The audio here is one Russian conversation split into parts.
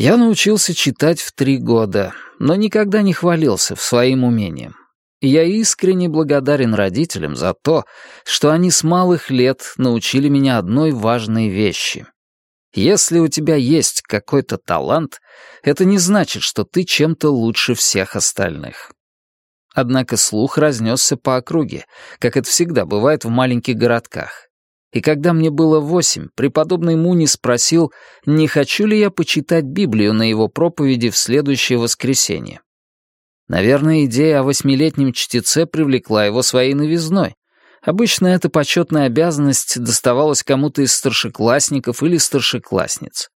Я научился читать в три года, но никогда не хвалился в своим умением. Я искренне благодарен родителям за то, что они с малых лет научили меня одной важной вещи. Если у тебя есть какой-то талант, это не значит, что ты чем-то лучше всех остальных. Однако слух разнесся по округе, как это всегда бывает в маленьких городках. И когда мне было восемь, преподобный Муни спросил, не хочу ли я почитать Библию на его проповеди в следующее воскресенье. Наверное, идея о восьмилетнем чтеце привлекла его своей новизной. Обычно эта почетная обязанность доставалась кому-то из старшеклассников или старшеклассниц.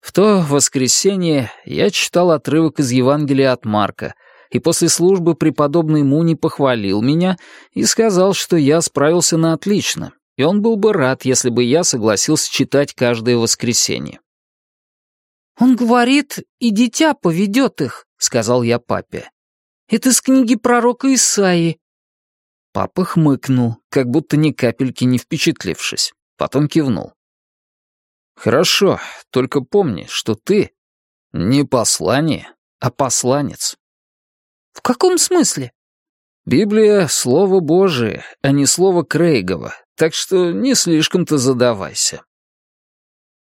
В то воскресенье я читал отрывок из Евангелия от Марка, и после службы преподобный Муни похвалил меня и сказал, что я справился на отлично, и он был бы рад, если бы я согласился читать каждое воскресенье. «Он говорит, и дитя поведет их», — сказал я папе. «Это с книги пророка Исаии». Папа хмыкнул, как будто ни капельки не впечатлившись. Потом кивнул. «Хорошо, только помни, что ты не послание, а посланец». «В каком смысле?» «Библия — слово Божие, а не слово Крейгова, так что не слишком-то задавайся».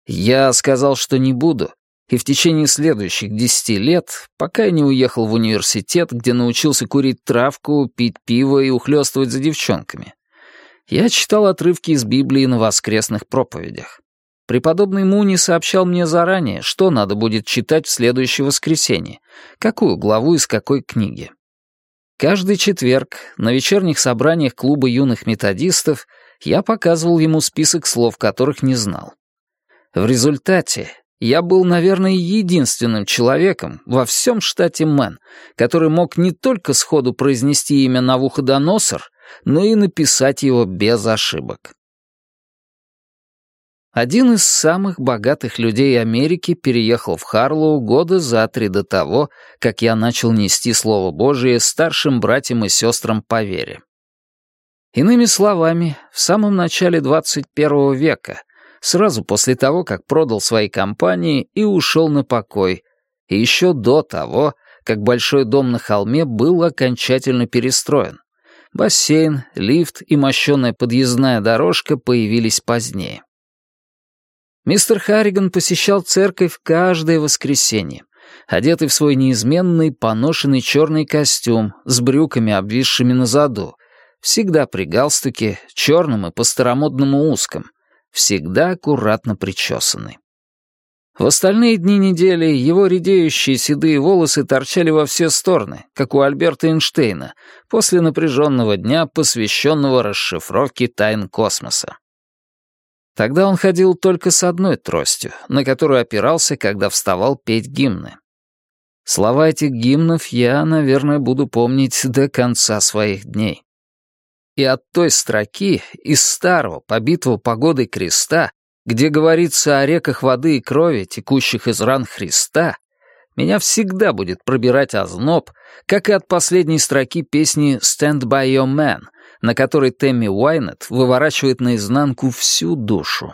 Я сказал, что не буду, и в течение следующих десяти лет, пока я не уехал в университет, где научился курить травку, пить пиво и ухлёстывать за девчонками, я читал отрывки из Библии на воскресных проповедях. Преподобный Муни сообщал мне заранее, что надо будет читать в следующее воскресенье, какую главу из какой книги. Каждый четверг на вечерних собраниях клуба юных методистов я показывал ему список слов, которых не знал. В результате я был, наверное, единственным человеком во всем штате Мэн, который мог не только сходу произнести имя Навуходоносор, но и написать его без ошибок. Один из самых богатых людей Америки переехал в Харлоу года за три до того, как я начал нести Слово Божие старшим братьям и сестрам по вере. Иными словами, в самом начале 21 века — сразу после того, как продал свои компании и ушел на покой, и еще до того, как большой дом на холме был окончательно перестроен. Бассейн, лифт и мощенная подъездная дорожка появились позднее. Мистер Харриган посещал церковь каждое воскресенье, одетый в свой неизменный поношенный черный костюм с брюками, обвисшими на заду, всегда при галстуке, черном и по-старомодному узком, всегда аккуратно причесанный. В остальные дни недели его редеющие седые волосы торчали во все стороны, как у Альберта Эйнштейна, после напряженного дня, посвященного расшифровке тайн космоса. Тогда он ходил только с одной тростью, на которую опирался, когда вставал петь гимны. Слова этих гимнов я, наверное, буду помнить до конца своих дней. И от той строки из старого, побитого погодой креста, где говорится о реках воды и крови, текущих из ран Христа, меня всегда будет пробирать озноб, как и от последней строки песни «Stand by your man», на которой Тэмми Уайнет выворачивает наизнанку всю душу.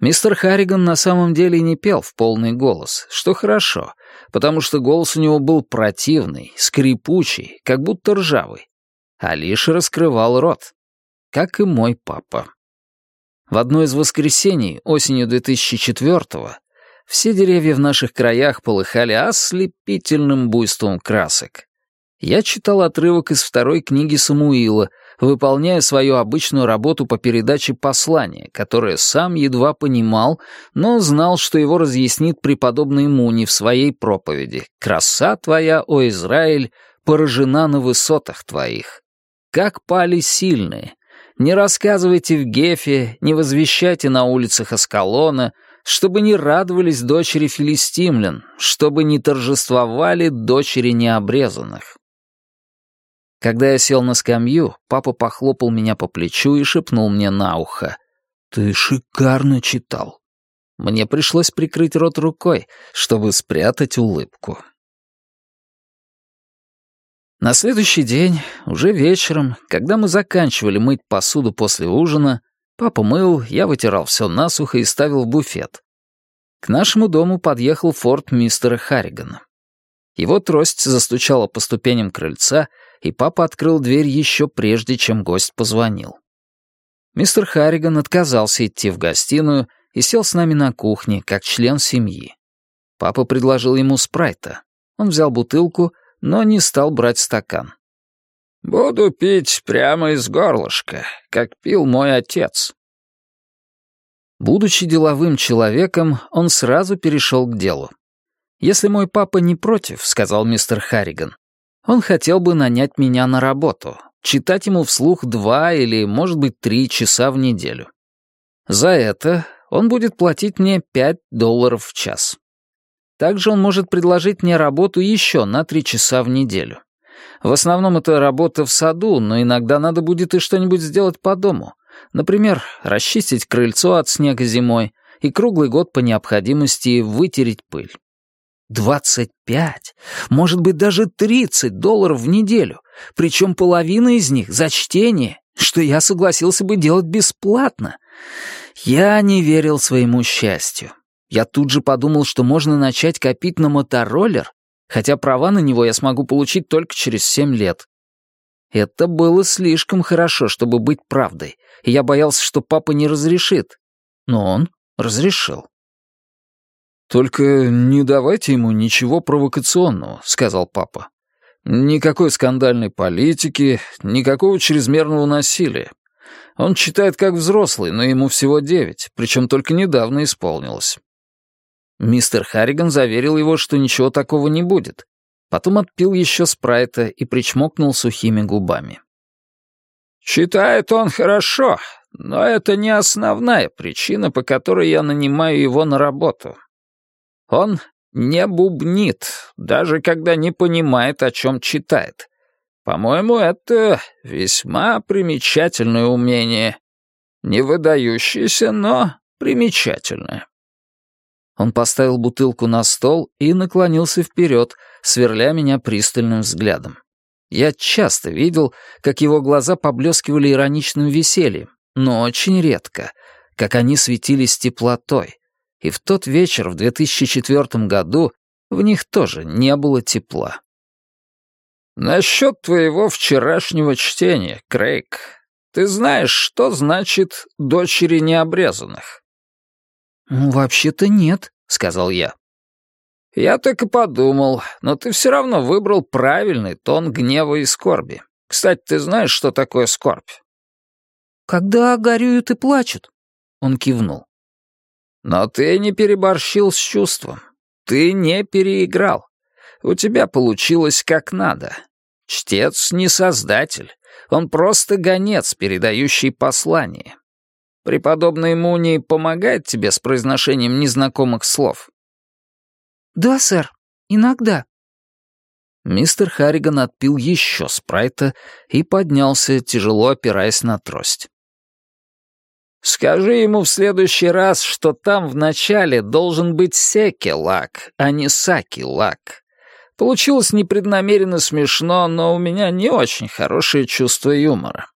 Мистер Харриган на самом деле не пел в полный голос, что хорошо, потому что голос у него был противный, скрипучий, как будто ржавый, а лишь раскрывал рот, как и мой папа. В одно из воскресений осенью 2004-го все деревья в наших краях полыхали ослепительным буйством красок. Я читал отрывок из второй книги Самуила, выполняя свою обычную работу по передаче послания, которое сам едва понимал, но знал, что его разъяснит преподобный Муни в своей проповеди «Краса твоя, о Израиль, поражена на высотах твоих». Как пали сильные. Не рассказывайте в Гефе, не возвещайте на улицах Аскалона, чтобы не радовались дочери филистимлян, чтобы не торжествовали дочери необрезанных. Когда я сел на скамью, папа похлопал меня по плечу и шепнул мне на ухо. «Ты шикарно читал». Мне пришлось прикрыть рот рукой, чтобы спрятать улыбку. На следующий день, уже вечером, когда мы заканчивали мыть посуду после ужина, папа мыл, я вытирал все насухо и ставил в буфет. К нашему дому подъехал форт мистера Харригана. Его трость застучала по ступеням крыльца, и папа открыл дверь еще прежде, чем гость позвонил. Мистер Харриган отказался идти в гостиную и сел с нами на кухне, как член семьи. Папа предложил ему спрайта. Он взял бутылку, но не стал брать стакан. «Буду пить прямо из горлышка, как пил мой отец». Будучи деловым человеком, он сразу перешел к делу. «Если мой папа не против», — сказал мистер Харриган, «он хотел бы нанять меня на работу, читать ему вслух два или, может быть, три часа в неделю. За это он будет платить мне пять долларов в час. Также он может предложить мне работу еще на три часа в неделю. В основном это работа в саду, но иногда надо будет и что-нибудь сделать по дому. Например, расчистить крыльцо от снега зимой и круглый год по необходимости вытереть пыль. 25, может быть даже 30 долларов в неделю, причем половина из них за чтение, что я согласился бы делать бесплатно. Я не верил своему счастью. Я тут же подумал, что можно начать копить на мотороллер, хотя права на него я смогу получить только через семь лет. Это было слишком хорошо, чтобы быть правдой, и я боялся, что папа не разрешит. Но он разрешил. «Только не давайте ему ничего провокационного», — сказал папа. «Никакой скандальной политики, никакого чрезмерного насилия. Он читает как взрослый, но ему всего девять, причем только недавно исполнилось». Мистер Харриган заверил его, что ничего такого не будет. Потом отпил еще спрайта и причмокнул сухими губами. «Читает он хорошо, но это не основная причина, по которой я нанимаю его на работу. Он не бубнит, даже когда не понимает, о чем читает. По-моему, это весьма примечательное умение. Не выдающееся, но примечательное. Он поставил бутылку на стол и наклонился вперед, сверля меня пристальным взглядом. Я часто видел, как его глаза поблескивали ироничным весельем, но очень редко, как они светились теплотой, и в тот вечер в 2004 году в них тоже не было тепла. «Насчет твоего вчерашнего чтения, Крейг, ты знаешь, что значит «дочери необрезанных»?» «Вообще-то нет», — сказал я. «Я так и подумал, но ты все равно выбрал правильный тон гнева и скорби. Кстати, ты знаешь, что такое скорбь?» «Когда горюют и плачут», — он кивнул. Но ты не переборщил с чувством. Ты не переиграл. У тебя получилось как надо. Чтец не создатель. Он просто гонец, передающий послание. Преподобный Муни помогает тебе с произношением незнакомых слов? Да, сэр, иногда. Мистер Харриган отпил еще спрайта и поднялся, тяжело опираясь на трость. Скажи ему в следующий раз, что там вначале должен быть секи-лак, а не саки-лак. Получилось непреднамеренно смешно, но у меня не очень хорошее чувство юмора.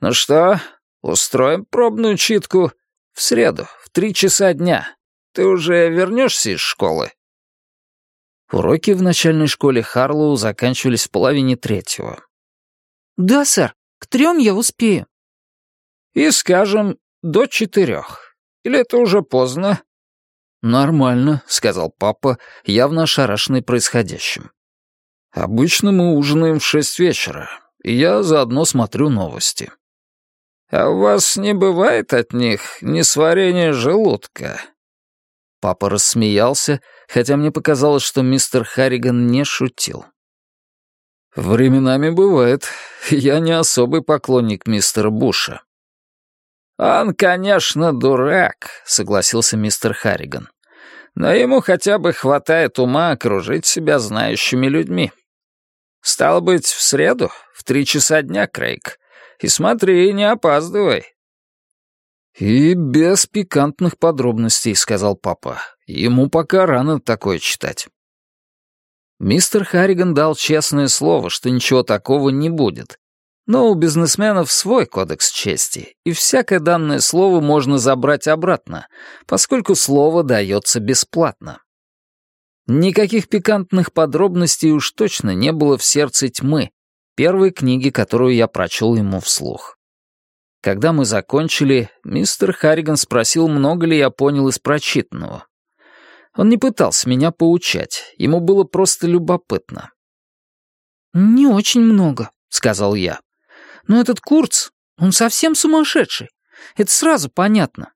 Ну что, устроим пробную читку? В среду, в три часа дня. Ты уже вернешься из школы? Уроки в начальной школе Харлоу заканчивались в половине третьего. «Да, сэр, к трем я успею». И, скажем, до четырех. Или это уже поздно?» «Нормально», — сказал папа, явно ошарашенный происходящим. «Обычно мы ужинаем в шесть вечера, и я заодно смотрю новости». «А у вас не бывает от них несварения желудка?» Папа рассмеялся, хотя мне показалось, что мистер Харриган не шутил. «Временами бывает. Я не особый поклонник мистера Буша». «Он, конечно, дурак», — согласился мистер Харриган. «Но ему хотя бы хватает ума окружить себя знающими людьми. Стало быть, в среду, в три часа дня, Крейг. И смотри, не опаздывай». «И без пикантных подробностей», — сказал папа. «Ему пока рано такое читать». Мистер Харриган дал честное слово, что ничего такого не будет, Но у бизнесменов свой кодекс чести, и всякое данное слово можно забрать обратно, поскольку слово дается бесплатно. Никаких пикантных подробностей уж точно не было в «Сердце тьмы», первой книге, которую я прочел ему вслух. Когда мы закончили, мистер Харриган спросил, много ли я понял из прочитанного. Он не пытался меня поучать, ему было просто любопытно. «Не очень много», — сказал я. «Но этот Курц, он совсем сумасшедший. Это сразу понятно.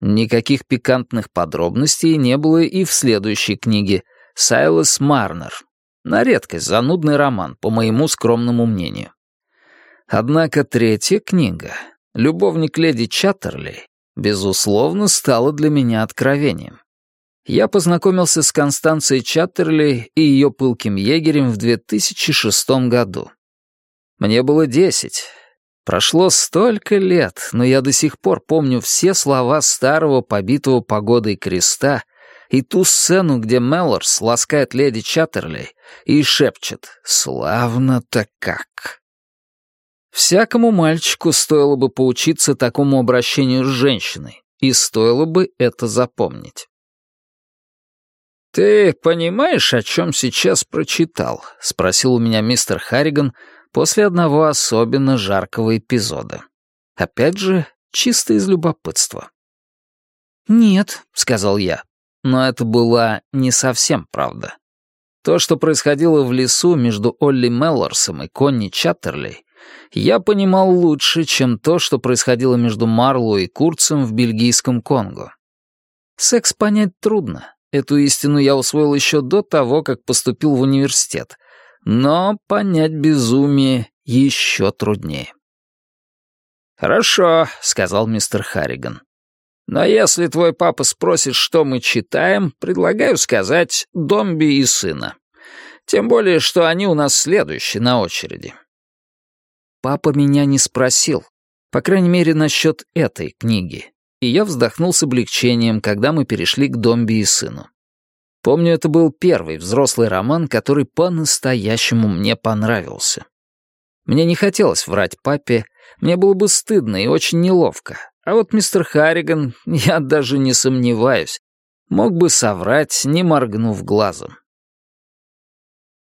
Никаких пикантных подробностей не было и в следующей книге «Сайлас Марнер». На редкость занудный роман, по моему скромному мнению. Однако третья книга «Любовник леди Чаттерли» безусловно стала для меня откровением. Я познакомился с Констанцией Чаттерли и ее пылким егерем в 2006 году. Мне было десять, Прошло столько лет, но я до сих пор помню все слова старого побитого погодой креста и ту сцену, где Меллорс ласкает леди Чаттерли и шепчет «Славно-то как!». Всякому мальчику стоило бы поучиться такому обращению с женщиной, и стоило бы это запомнить. «Ты понимаешь, о чем сейчас прочитал?» — спросил у меня мистер Харриган, после одного особенно жаркого эпизода. Опять же, чисто из любопытства. «Нет», — сказал я, но это была не совсем правда. То, что происходило в лесу между Олли Меллорсом и Конни Чаттерли, я понимал лучше, чем то, что происходило между Марло и Курцем в бельгийском Конго. Секс понять трудно. Эту истину я усвоил еще до того, как поступил в университет, но понять безумие еще труднее. «Хорошо», — сказал мистер Харриган. «Но если твой папа спросит, что мы читаем, предлагаю сказать «Домби и сына». Тем более, что они у нас следующие на очереди». Папа меня не спросил, по крайней мере, насчет этой книги, и я вздохнул с облегчением, когда мы перешли к Домби и сыну. Помню, это был первый взрослый роман, который по-настоящему мне понравился. Мне не хотелось врать папе, мне было бы стыдно и очень неловко. А вот мистер Харриган, я даже не сомневаюсь, мог бы соврать, не моргнув глазом.